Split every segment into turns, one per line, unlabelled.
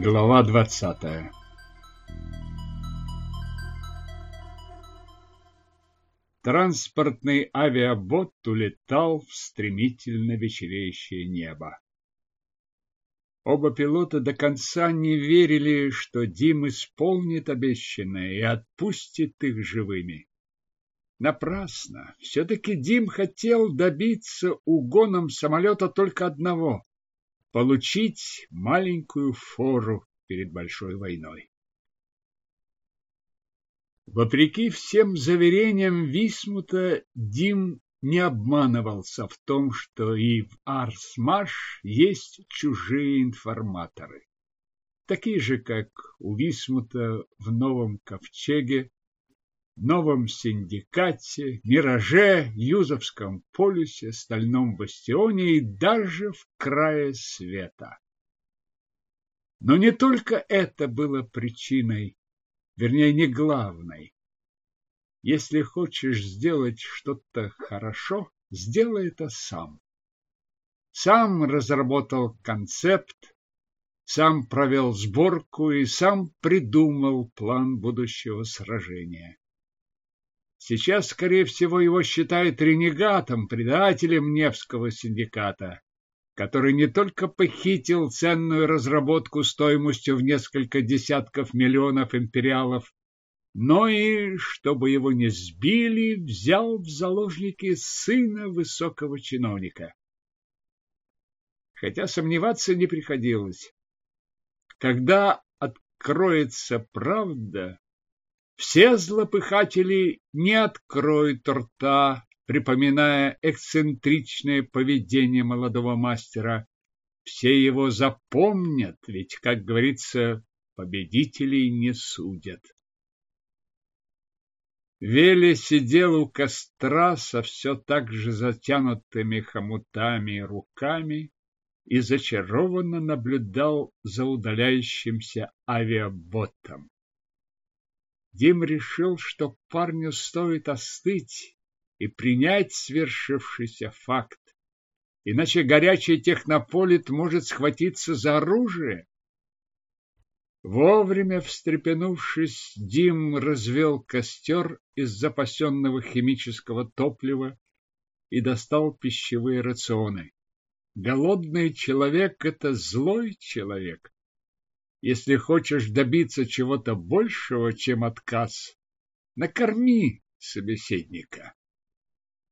Глава двадцатая Транспортный авиабот улетал в стремительно вечереющее небо. Оба пилота до конца не верили, что Дим исполнит обещанное и отпустит их живыми. Напрасно. Все-таки Дим хотел добиться угоном самолета только одного – получить маленькую фору перед большой войной. Вопреки всем заверениям Висмута, Дим не обманывался в том, что и в Арсмаш есть чужие информаторы. Такие же, как у Висмута в Новом Ковчеге, Новом Синдикате, Мираже, Юзовском полюсе, Стальном бастионе и даже в крае света. Но не только это было причиной, вернее, не главной. Если хочешь сделать что-то хорошо, сделай это сам. Сам разработал концепт, сам провел сборку и сам придумал план будущего сражения. Сейчас, скорее всего, его считают ренегатом, предателем Невского синдиката, который не только похитил ценную разработку стоимостью в несколько десятков миллионов империалов, но и, чтобы его не сбили, взял в заложники сына высокого чиновника. Хотя сомневаться не приходилось. Когда откроется правда, все злопыхатели не откроют рта, припоминая эксцентричное поведение молодого мастера. Все его запомнят, ведь, как говорится, победителей не судят. Веле сидел у костра со все так же затянутыми хомутами руками и зачарованно наблюдал за удаляющимся авиаботом. Дим решил, что парню стоит остыть и принять свершившийся факт, иначе горячий технополит может схватиться за оружие Вовремя встрепенувшись, Дим развел костер из запасенного химического топлива и достал пищевые рационы. Голодный человек – это злой человек. Если хочешь добиться чего-то большего, чем отказ, накорми собеседника.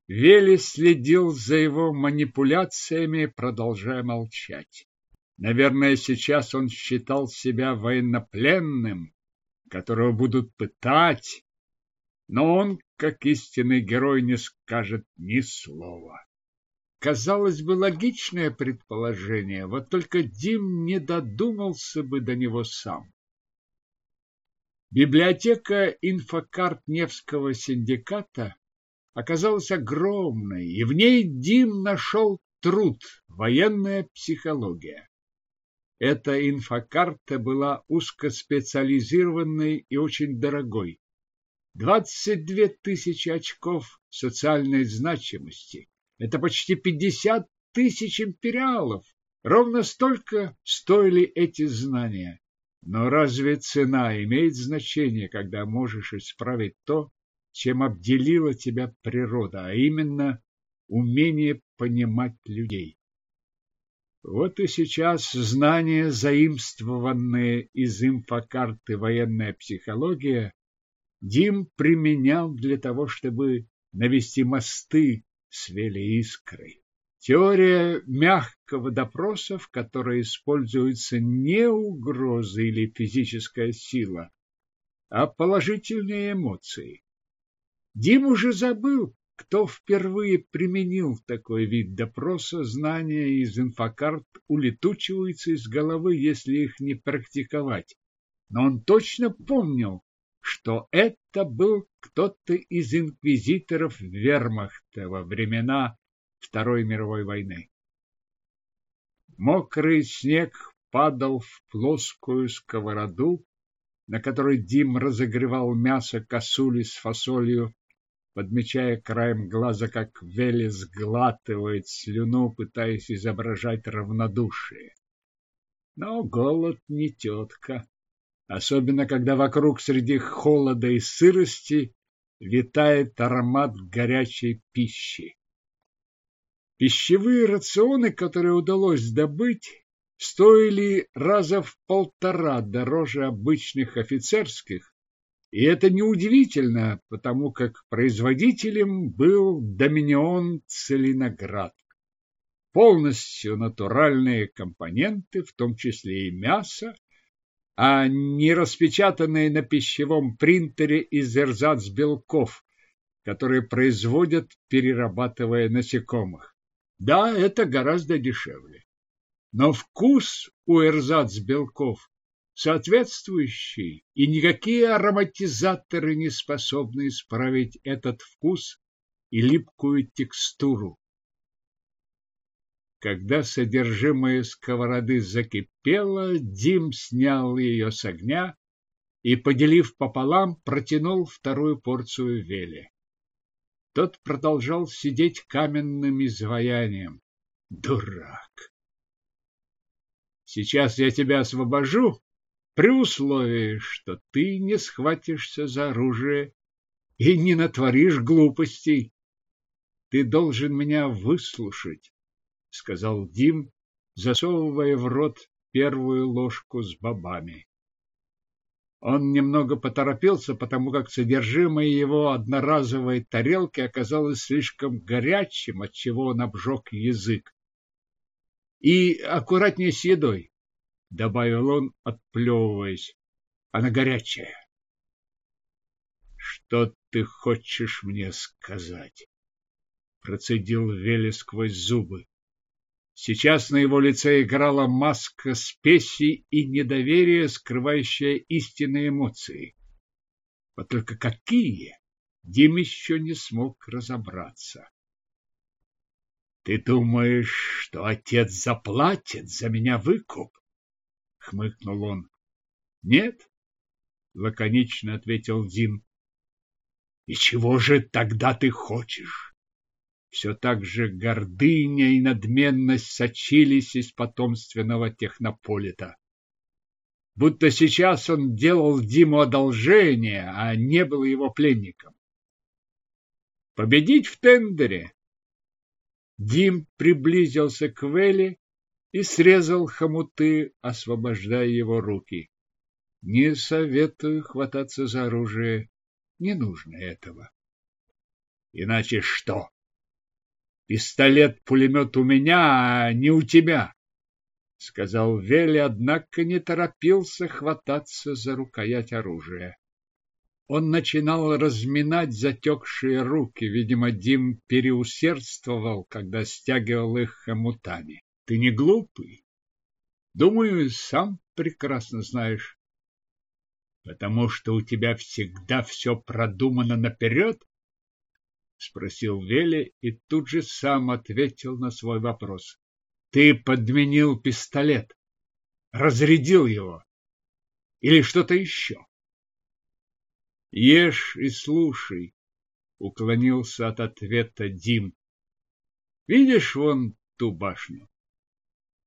Вели следил за его манипуляциями, продолжая молчать. Наверное, сейчас он считал себя военнопленным, которого будут пытать, но он, как истинный герой, не скажет ни слова. Казалось бы, логичное предположение, вот только Дим не додумался бы до него сам. Библиотека инфокарт Невского синдиката оказалась огромной, и в ней Дим нашел труд «Военная психология». Эта инфокарта была узкоспециализированной и очень дорогой. 22 тысячи очков социальной значимости. Это почти 50 тысяч империалов. Ровно столько стоили эти знания. Но разве цена имеет значение, когда можешь исправить то, чем обделила тебя природа, а именно умение понимать людей? Вот и сейчас знания, заимствованные из инфокарты «Военная психология», Дим применял для того, чтобы навести мосты с Велеискрой. Теория мягкого допроса, в которой используется не угроза или физическая сила, а положительные эмоции. Дим уже забыл, кто впервые применил такой вид допроса, знания из инфокарт улетучиваются из головы, если их не практиковать. Но он точно помнил, что это был кто-то из инквизиторов вермахта во времена Второй мировой войны. Мокрый снег падал в плоскую сковороду, на которой Дим разогревал мясо косули с фасолью подмечая краем глаза, как Вели сглатывает слюну, пытаясь изображать равнодушие. Но голод не тетка, особенно когда вокруг среди холода и сырости витает аромат горячей пищи. Пищевые рационы, которые удалось добыть, стоили раза в полтора дороже обычных офицерских, и это неудивительно, потому как производителем был Доминион Целиноград. Полностью натуральные компоненты, в том числе и мясо, а не распечатанные на пищевом принтере из эрзац белков, которые производят, перерабатывая насекомых. Да, это гораздо дешевле. Но вкус у эрзац белков соответствующий, и никакие ароматизаторы не способны исправить этот вкус и липкую текстуру. Когда содержимое сковороды закипело, Дим снял ее с огня и, поделив пополам, протянул вторую порцию вели. Тот продолжал сидеть каменным изваянием. Дурак! Сейчас я тебя освобожу, при условии, что ты не схватишься за оружие и не натворишь глупостей. Ты должен меня выслушать, сказал Дим, засовывая в рот первую ложку с бобами. Он немного поторопился, потому как содержимое его одноразовой тарелки оказалось слишком горячим, отчего он обжег язык. И аккуратнее с едой добавил он, отплевываясь. Она горячая. Что ты хочешь мне сказать? Процедил Вели сквозь зубы. Сейчас на его лице играла маска спеси и недоверия, скрывающая истинные эмоции. Вот только какие? Дим еще не смог разобраться. Ты думаешь, что отец заплатит за меня выкуп? хмыкнул он. Нет, лаконично ответил Дим. И чего же тогда ты хочешь? Все так же гордыня и надменность сочились из потомственного технополита. Будто сейчас он делал Диму одолжение, а не был его пленником. Победить в тендере. Дим приблизился к Вэлли и срезал хомуты, освобождая его руки. Не советую хвататься за оружие, не нужно этого. Иначе что? Пистолет-пулемет у меня, а не у тебя, сказал Вели, однако не торопился хвататься за рукоять оружия. Он начинал разминать затекшие руки, видимо, Дим переусердствовал, когда стягивал их хомутами. Ты не глупый. Думаю, сам прекрасно знаешь. Потому что у тебя всегда все продумано наперед? Спросил Вели и тут же сам ответил на свой вопрос. Ты подменил пистолет, разрядил его или что-то еще? Ешь и слушай, уклонился от ответа Дим. Видишь вон ту башню?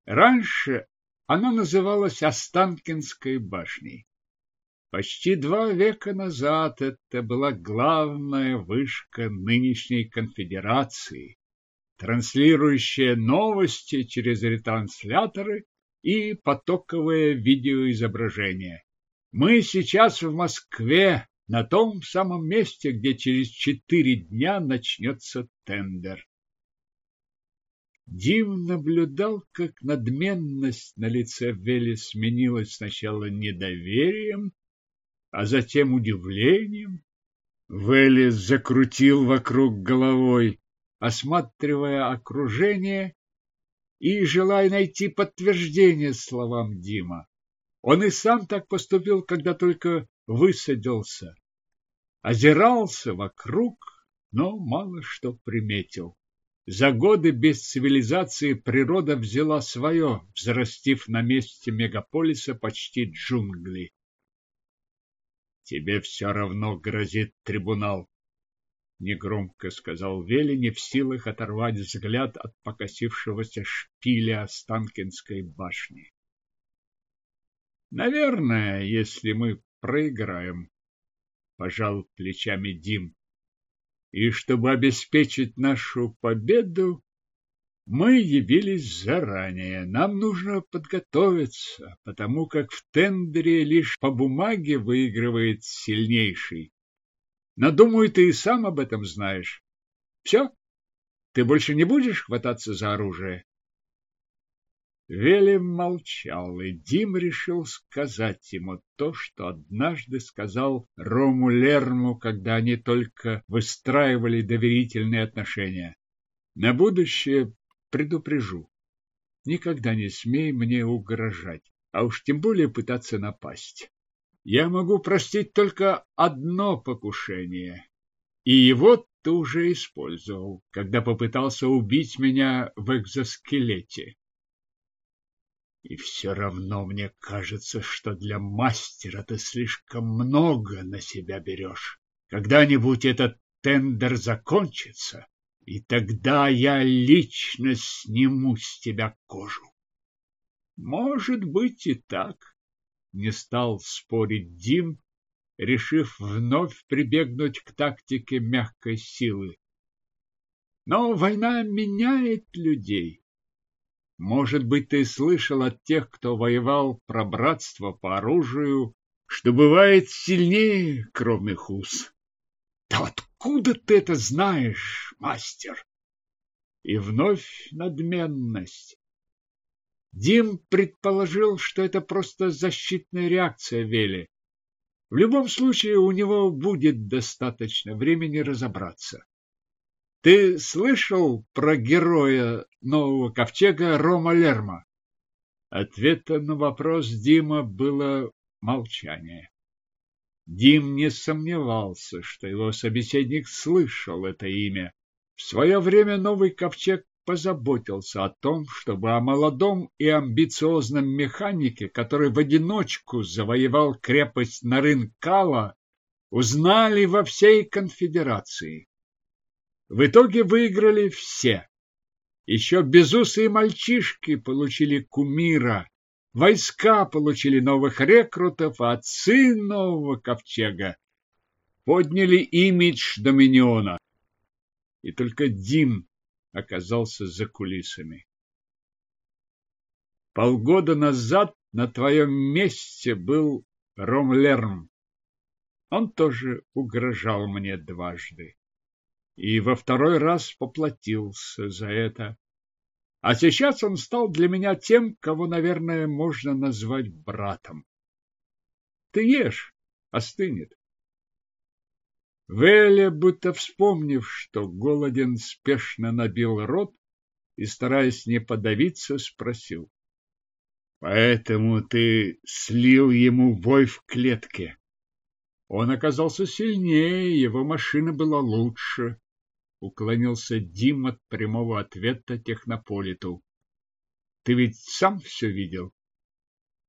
Раньше она называлась Останкинской башней. Почти два века назад это была главная вышка нынешней конфедерации, транслирующая новости через ретрансляторы и потоковое видеоизображение. Мы сейчас в Москве, на том самом месте, где через четыре дня начнется тендер. Дим наблюдал, как надменность на лице Вели сменилась сначала недоверием, а затем удивлением. Вели закрутил вокруг головой, осматривая окружение и желая найти подтверждение словам Дима. Он и сам так поступил, когда только высадился. Озирался вокруг, но мало что приметил. За годы без цивилизации природа взяла свое, взрастив на месте мегаполиса почти джунгли. Тебе все равно грозит трибунал, негромко сказал Вели, не в силах оторвать взгляд от покосившегося шпиля Останкинской башни. Наверное, если мы проиграем, пожал плечами Дим. И чтобы обеспечить нашу победу, мы явились заранее. Нам нужно подготовиться, потому как в тендере лишь по бумаге выигрывает сильнейший. Но, думаю, ты и сам об этом знаешь. Все? Ты больше не будешь хвататься за оружие? Велим молчал, и Дим решил сказать ему то, что однажды сказал Рому Лерму, когда они только выстраивали доверительные отношения. На будущее предупрежу. Никогда не смей мне угрожать, а уж тем более пытаться напасть. Я могу простить только одно покушение, и его ты уже использовал, когда попытался убить меня в экзоскелете. И все равно мне кажется, что для мастера ты слишком много на себя берешь. Когда-нибудь этот тендер закончится, и тогда я лично сниму с тебя кожу. Может быть и так, не стал спорить Дим, решив вновь прибегнуть к тактике мягкой силы. Но война меняет людей. Может быть, ты слышал от тех, кто воевал про братство по оружию, что бывает сильнее кровных уз. Да откуда ты это знаешь, мастер? И вновь надменность. Дим предположил, что это просто защитная реакция Вели. В любом случае у него будет достаточно времени разобраться. Ты слышал про героя нового ковчега Рома Лерма? Ответом на вопрос Дима было молчание. Дим не сомневался, что его собеседник слышал это имя. В свое время новый ковчег позаботился о том, чтобы о молодом и амбициозном механике, который в одиночку завоевал крепость Нарынкала, узнали во всей конфедерации. В итоге выиграли все. Еще безусые мальчишки получили кумира, войска получили новых рекрутов, а отцы нового ковчега подняли имидж Доминиона. И только Дим оказался за кулисами. Полгода назад на твоем месте был Ромлерм. Он тоже угрожал мне дважды и во второй раз поплатился за это. А сейчас он стал для меня тем, кого, наверное, можно назвать братом. Ты ешь, остынет. Веля, будто вспомнив, что голоден, спешно набил рот и, стараясь не подавиться, спросил. — Поэтому ты слил ему вой в клетке? Он оказался сильнее, его машина была лучше уклонился Дим от прямого ответа технополиту. Ты ведь сам все видел?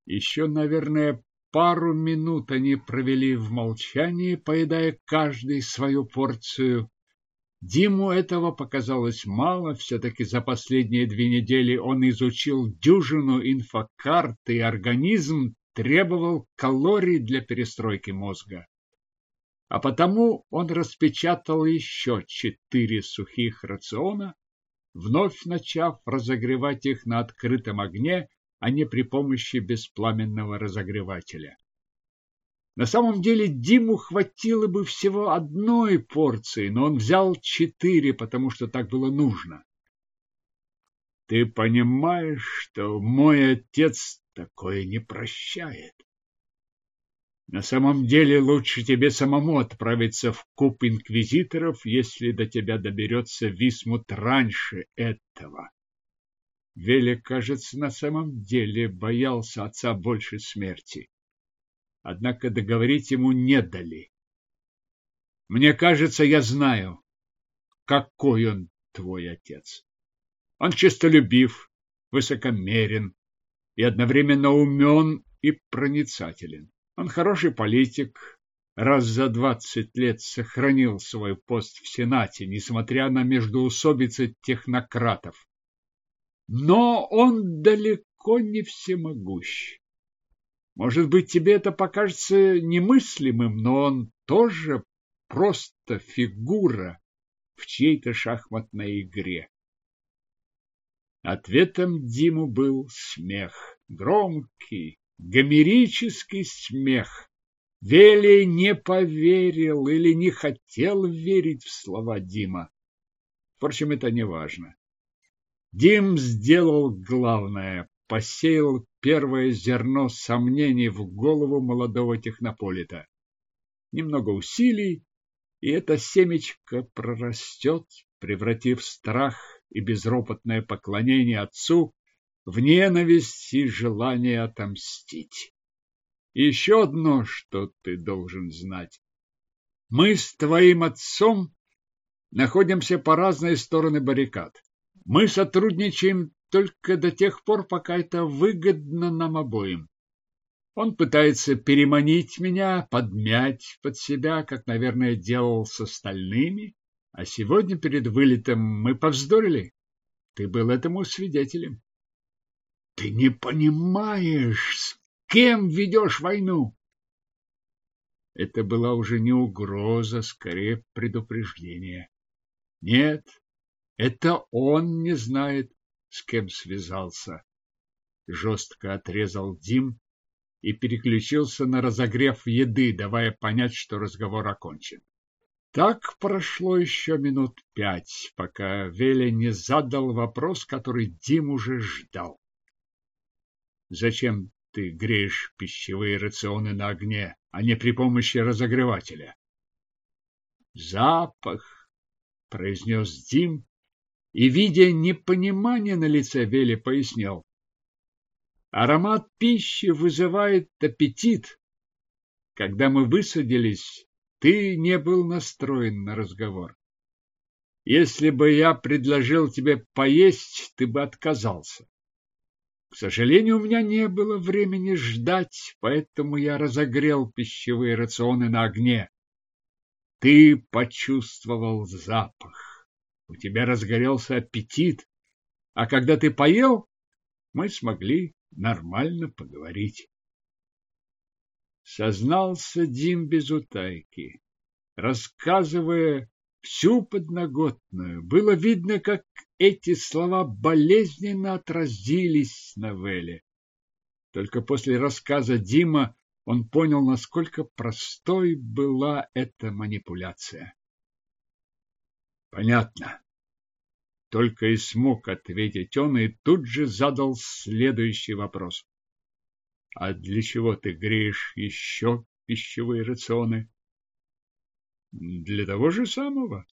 Еще, наверное, пару минут они провели в молчании, поедая каждый свою порцию. Диму этого показалось мало, все-таки за последние две недели он изучил дюжину инфокарт, и организм требовал калорий для перестройки мозга а потому он распечатал еще четыре сухих рациона, вновь начав разогревать их на открытом огне, а не при помощи беспламенного разогревателя. На самом деле Диму хватило бы всего одной порции, но он взял четыре, потому что так было нужно. Ты понимаешь, что мой отец такое не прощает? На самом деле лучше тебе самому отправиться в куб инквизиторов, если до тебя доберется Висмут раньше этого. Веля, кажется, на самом деле боялся отца больше смерти. Однако договорить ему не дали. Мне кажется, я знаю, какой он твой отец. Он честолюбив, высокомерен и одновременно умен и проницателен. Он хороший политик, раз за двадцать лет сохранил свой пост в Сенате, несмотря на междоусобицы технократов. Но он далеко не всемогущ. Может быть, тебе это покажется немыслимым, но он тоже просто фигура в чьей-то шахматной игре. Ответом Диму был смех, громкий, гомерический смех. Велий не поверил или не хотел верить в слова Дима. Впрочем, это не важно. Дим сделал главное, посеял первое зерно сомнений в голову молодого технополита. Немного усилий, и это семечко прорастет, превратив страх и безропотное поклонение отцу в ненависть и желание отомстить. Еще одно, что ты должен знать. Мы с твоим отцом находимся по разные стороны баррикад. Мы сотрудничаем только до тех пор, пока это выгодно нам обоим. Он пытается переманить меня, подмять под себя, как, наверное, делал с остальными. А сегодня перед вылетом мы повздорили. Ты был этому свидетелем. Ты не понимаешь, с кем ведешь войну. Это была уже не угроза, скорее предупреждение. Нет, это он не знает, с кем связался. Жестко отрезал Дим и переключился на разогрев еды, давая понять, что разговор окончен. Так прошло еще минут пять, пока Веля не задал вопрос, который Дим уже ждал. Зачем ты греешь пищевые рационы на огне, а не при помощи разогревателя? Запах, произнес Дим, и, видя непонимание на лице Вели, пояснил. Аромат пищи вызывает аппетит. Когда мы высадились, ты не был настроен на разговор. Если бы я предложил тебе поесть, ты бы отказался. К сожалению, у меня не было времени ждать, поэтому я разогрел пищевые рационы на огне. Ты почувствовал запах. У тебя разгорелся аппетит. А когда ты поел, мы смогли нормально поговорить. Сознался Дим без утайки, рассказывая всю подноготную. Было видно, как эти слова болезненно отразились на Веле. Только после рассказа Дима он понял, насколько простой была эта манипуляция. Понятно. Только и смог ответить он и тут же задал следующий вопрос. А для чего ты греешь еще пищевые рационы? Для того же самого.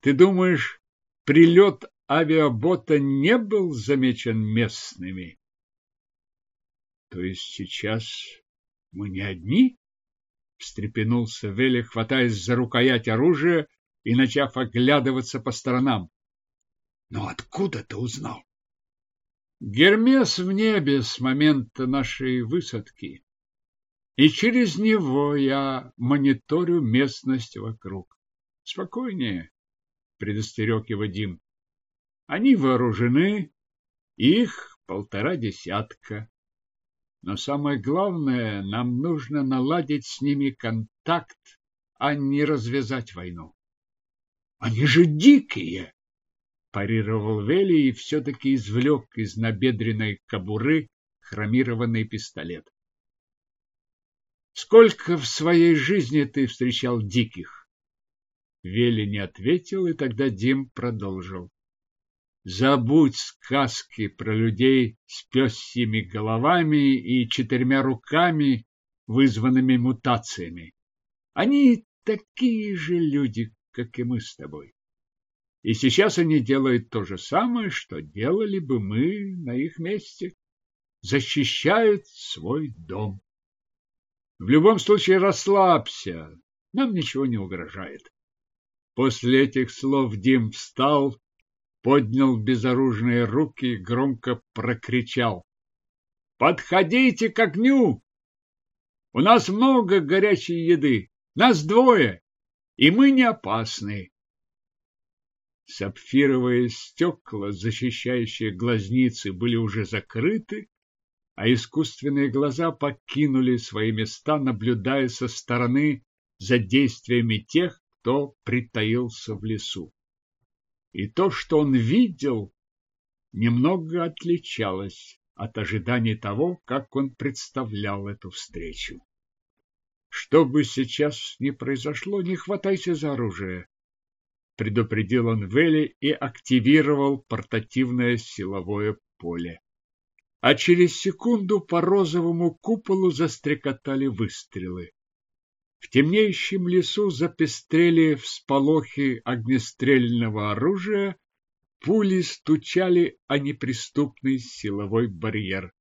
Ты думаешь, прилет авиабота не был замечен местными? То есть сейчас мы не одни? Встрепенулся Вели, хватаясь за рукоять оружия и начав оглядываться по сторонам. Но откуда ты узнал? Гермес в небе с момента нашей высадки, и через него я мониторю местность вокруг. Спокойнее, предостерег его Дим. Они вооружены, их полтора десятка. Но самое главное, нам нужно наладить с ними контакт, а не развязать войну. Они же дикие! парировал Вели и все-таки извлек из набедренной кобуры хромированный пистолет. Сколько в своей жизни ты встречал диких? Вели не ответил, и тогда Дим продолжил. Забудь сказки про людей с пёсьими головами и четырьмя руками, вызванными мутациями. Они такие же люди, как и мы с тобой. И сейчас они делают то же самое, что делали бы мы на их месте. Защищают свой дом. В любом случае расслабься, нам ничего не угрожает. После этих слов Дим встал, поднял безоружные руки и громко прокричал. «Подходите к огню! У нас много горячей еды, нас двое, и мы не опасны. Сапфировые стекла, защищающие глазницы, были уже закрыты, а искусственные глаза покинули свои места, наблюдая со стороны за действиями тех, кто притаился в лесу. И то, что он видел, немного отличалось от ожиданий того, как он представлял эту встречу. Что бы сейчас ни произошло, не хватайся за оружие, предупредил он Вели и активировал портативное силовое поле. А через секунду по розовому куполу застрекотали выстрелы. В темнеющем лесу запестрели всполохи огнестрельного оружия, пули стучали о неприступный силовой барьер.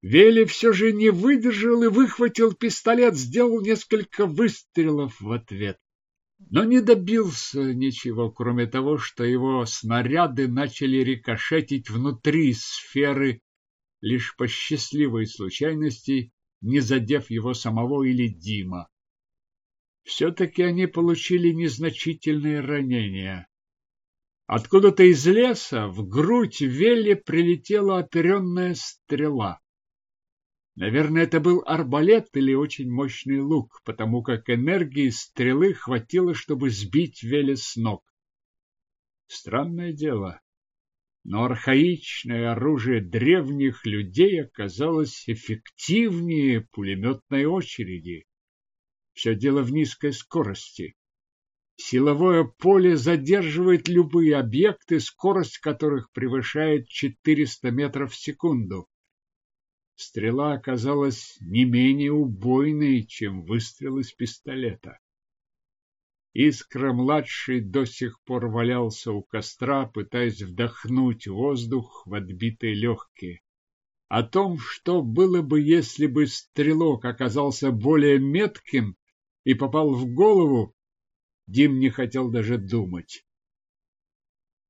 Вели все же не выдержал и выхватил пистолет, сделал несколько выстрелов в ответ. Но не добился ничего, кроме того, что его снаряды начали рикошетить внутри сферы, лишь по счастливой случайности, не задев его самого или Дима. Все-таки они получили незначительные ранения. Откуда-то из леса в грудь Велли прилетела оперенная стрела. Наверное, это был арбалет или очень мощный лук, потому как энергии стрелы хватило, чтобы сбить Веле с ног. Странное дело, но архаичное оружие древних людей оказалось эффективнее пулеметной очереди. Все дело в низкой скорости. Силовое поле задерживает любые объекты, скорость которых превышает 400 метров в секунду. Стрела оказалась не менее убойной, чем выстрел из пистолета. Искра-младший до сих пор валялся у костра, пытаясь вдохнуть воздух в отбитые легкие. О том, что было бы, если бы стрелок оказался более метким и попал в голову, Дим не хотел даже думать.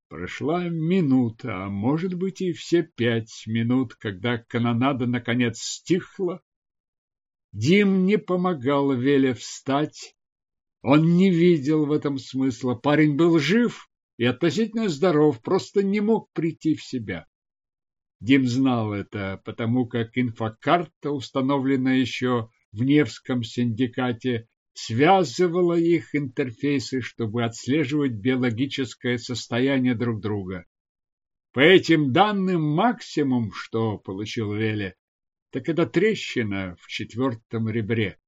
Прошла минута, а может быть и все пять минут, когда канонада наконец стихла. Дим не помогал Веле встать. Он не видел в этом смысла. Парень был жив и относительно здоров, просто не мог прийти в себя. Дим знал это, потому как инфокарта, установленная еще в Невском синдикате, связывала их интерфейсы, чтобы отслеживать биологическое состояние друг друга. По этим данным максимум, что получил Веле, так это трещина в четвертом ребре.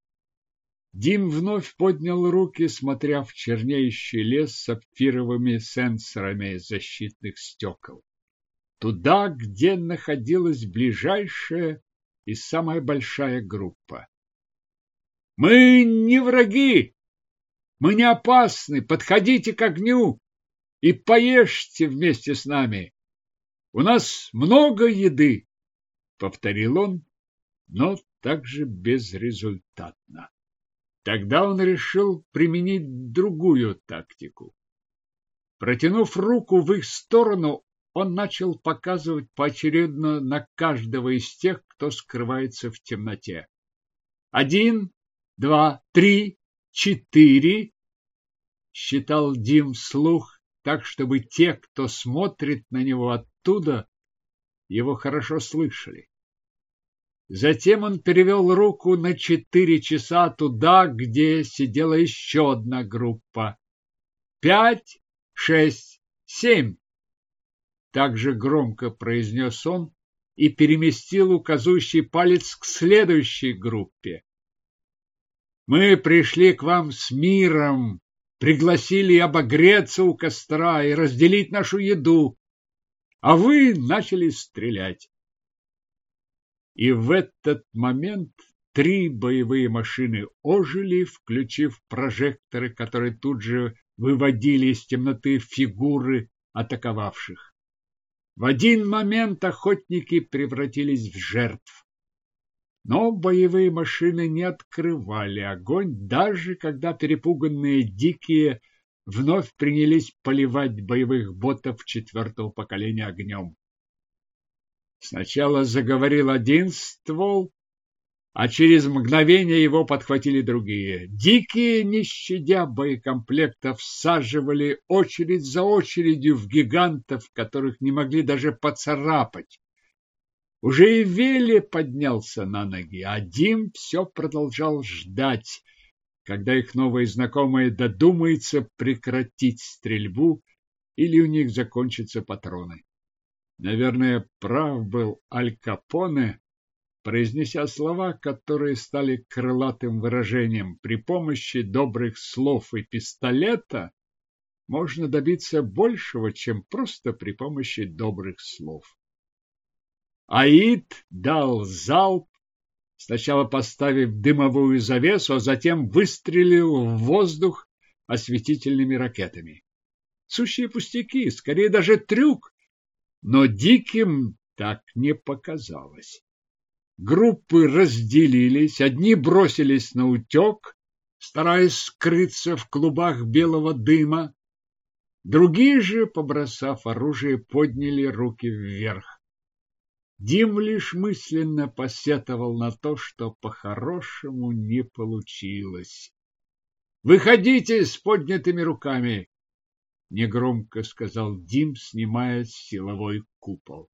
Дим вновь поднял руки, смотря в чернеющий лес с сапфировыми сенсорами защитных стекол. Туда, где находилась ближайшая и самая большая группа. Мы не враги, мы не опасны, подходите к огню и поешьте вместе с нами. У нас много еды, — повторил он, но также безрезультатно. Тогда он решил применить другую тактику. Протянув руку в их сторону, он начал показывать поочередно на каждого из тех, кто скрывается в темноте. Один, два, три, четыре, считал Дим вслух, так, чтобы те, кто смотрит на него оттуда, его хорошо слышали. Затем он перевел руку на четыре часа туда, где сидела еще одна группа. Пять, шесть, семь. Так же громко произнес он и переместил указующий палец к следующей группе. Мы пришли к вам с миром, пригласили обогреться у костра и разделить нашу еду, а вы начали стрелять. И в этот момент три боевые машины ожили, включив прожекторы, которые тут же выводили из темноты фигуры атаковавших. В один момент охотники превратились в жертв. Но боевые машины не открывали огонь, даже когда перепуганные дикие вновь принялись поливать боевых ботов четвертого поколения огнем. Сначала заговорил один ствол, а через мгновение его подхватили другие. Дикие, не щадя боекомплектов, всаживали очередь за очередью в гигантов, которых не могли даже поцарапать. Уже и Вели поднялся на ноги, а Дим все продолжал ждать, когда их новые знакомые додумаются прекратить стрельбу или у них закончатся патроны. Наверное, прав был Аль Капоне, произнеся слова, которые стали крылатым выражением. При помощи добрых слов и пистолета можно добиться большего, чем просто при помощи добрых слов. Аид дал залп, сначала поставив дымовую завесу, а затем выстрелил в воздух осветительными ракетами. Сущие пустяки, скорее даже трюк, но диким так не показалось. Группы разделились, одни бросились на утек, стараясь скрыться в клубах белого дыма, другие же, побросав оружие, подняли руки вверх. Дим лишь мысленно посетовал на то, что по-хорошему не получилось. «Выходите с поднятыми руками!» — негромко сказал Дим, снимая силовой купол.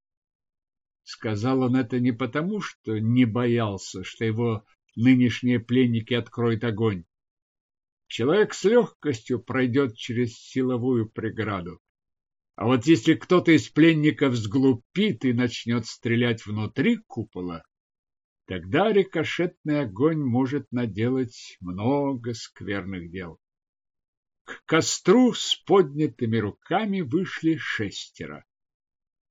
Сказал он это не потому, что не боялся, что его нынешние пленники откроют огонь. Человек с легкостью пройдет через силовую преграду. А вот если кто-то из пленников сглупит и начнет стрелять внутри купола, тогда рикошетный огонь может наделать много скверных дел. К костру с поднятыми руками вышли шестеро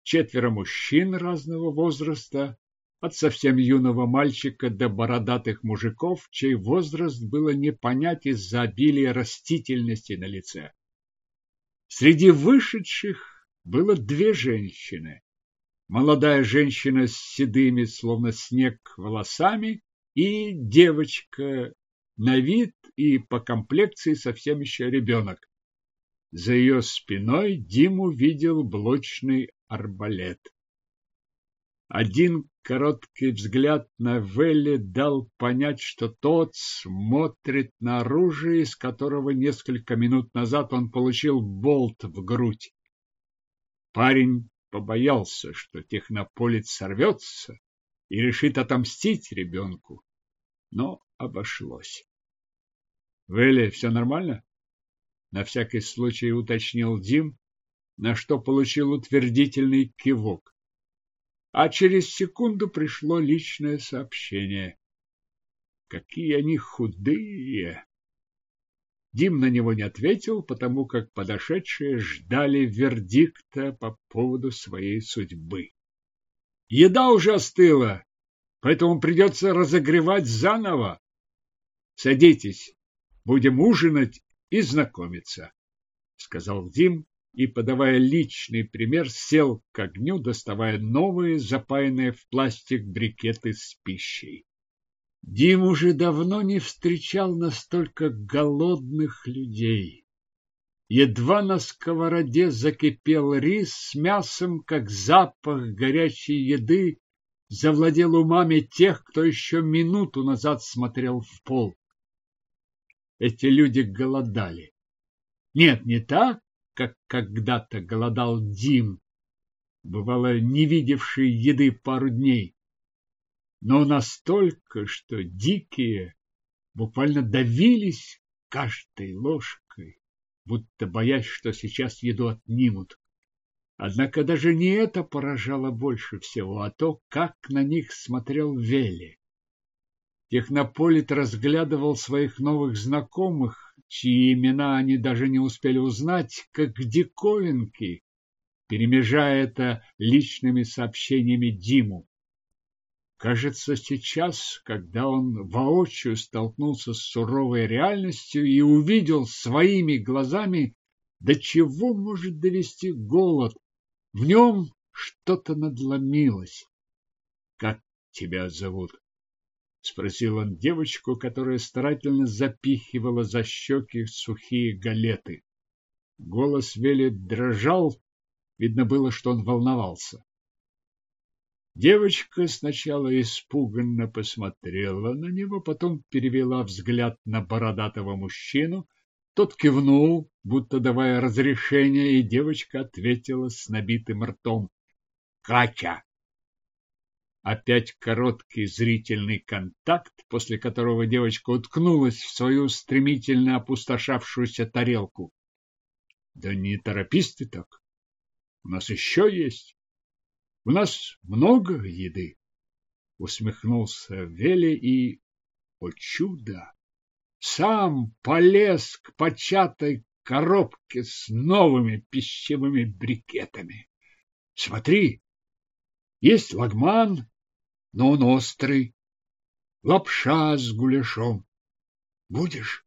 четверо мужчин разного возраста, от совсем юного мальчика до бородатых мужиков, чей возраст было не понять из-за обилия растительности на лице. Среди вышедших было две женщины. Молодая женщина с седыми, словно снег, волосами и девочка на вид и по комплекции совсем еще ребенок. За ее спиной Диму видел блочный арбалет. Один короткий взгляд на Велли дал понять, что тот смотрит на оружие, из которого несколько минут назад он получил болт в грудь. Парень побоялся, что технополит сорвется и решит отомстить ребенку, но обошлось. — Велли, все нормально? На всякий случай уточнил Дим, на что получил утвердительный кивок. А через секунду пришло личное сообщение. Какие они худые! Дим на него не ответил, потому как подошедшие ждали вердикта по поводу своей судьбы. Еда уже остыла, поэтому придется разогревать заново. Садитесь, будем ужинать и знакомиться, — сказал Дим и, подавая личный пример, сел к огню, доставая новые, запаянные в пластик брикеты с пищей. Дим уже давно не встречал настолько голодных людей. Едва на сковороде закипел рис с мясом, как запах горячей еды завладел умами тех, кто еще минуту назад смотрел в пол эти люди голодали. Нет, не так, как когда-то голодал Дим, бывало, не видевший еды пару дней, но настолько, что дикие буквально давились каждой ложкой, будто боясь, что сейчас еду отнимут. Однако даже не это поражало больше всего, а то, как на них смотрел Вели. Технополит разглядывал своих новых знакомых, чьи имена они даже не успели узнать, как диковинки, перемежая это личными сообщениями Диму. Кажется, сейчас, когда он воочию столкнулся с суровой реальностью и увидел своими глазами, до чего может довести голод, в нем что-то надломилось. Как тебя зовут? — спросил он девочку, которая старательно запихивала за щеки сухие галеты. Голос Вели дрожал, видно было, что он волновался. Девочка сначала испуганно посмотрела на него, потом перевела взгляд на бородатого мужчину. Тот кивнул, будто давая разрешение, и девочка ответила с набитым ртом. — Катя! Опять короткий зрительный контакт, после которого девочка уткнулась в свою стремительно опустошавшуюся тарелку. Да не торопись ты так. У нас еще есть. У нас много еды. Усмехнулся Вели и, о чудо, сам полез к початой коробке с новыми пищевыми брикетами. Смотри, есть лагман, но он острый, лапша с гуляшом. Будешь?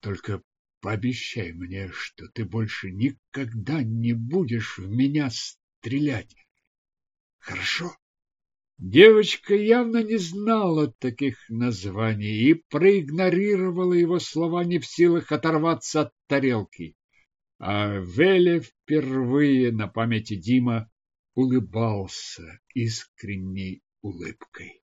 Только пообещай мне, что ты больше никогда не будешь в меня стрелять. Хорошо? Девочка явно не знала таких названий и проигнорировала его слова, не в силах оторваться от тарелки. А Веле впервые на памяти Дима улыбался искренней улыбкой.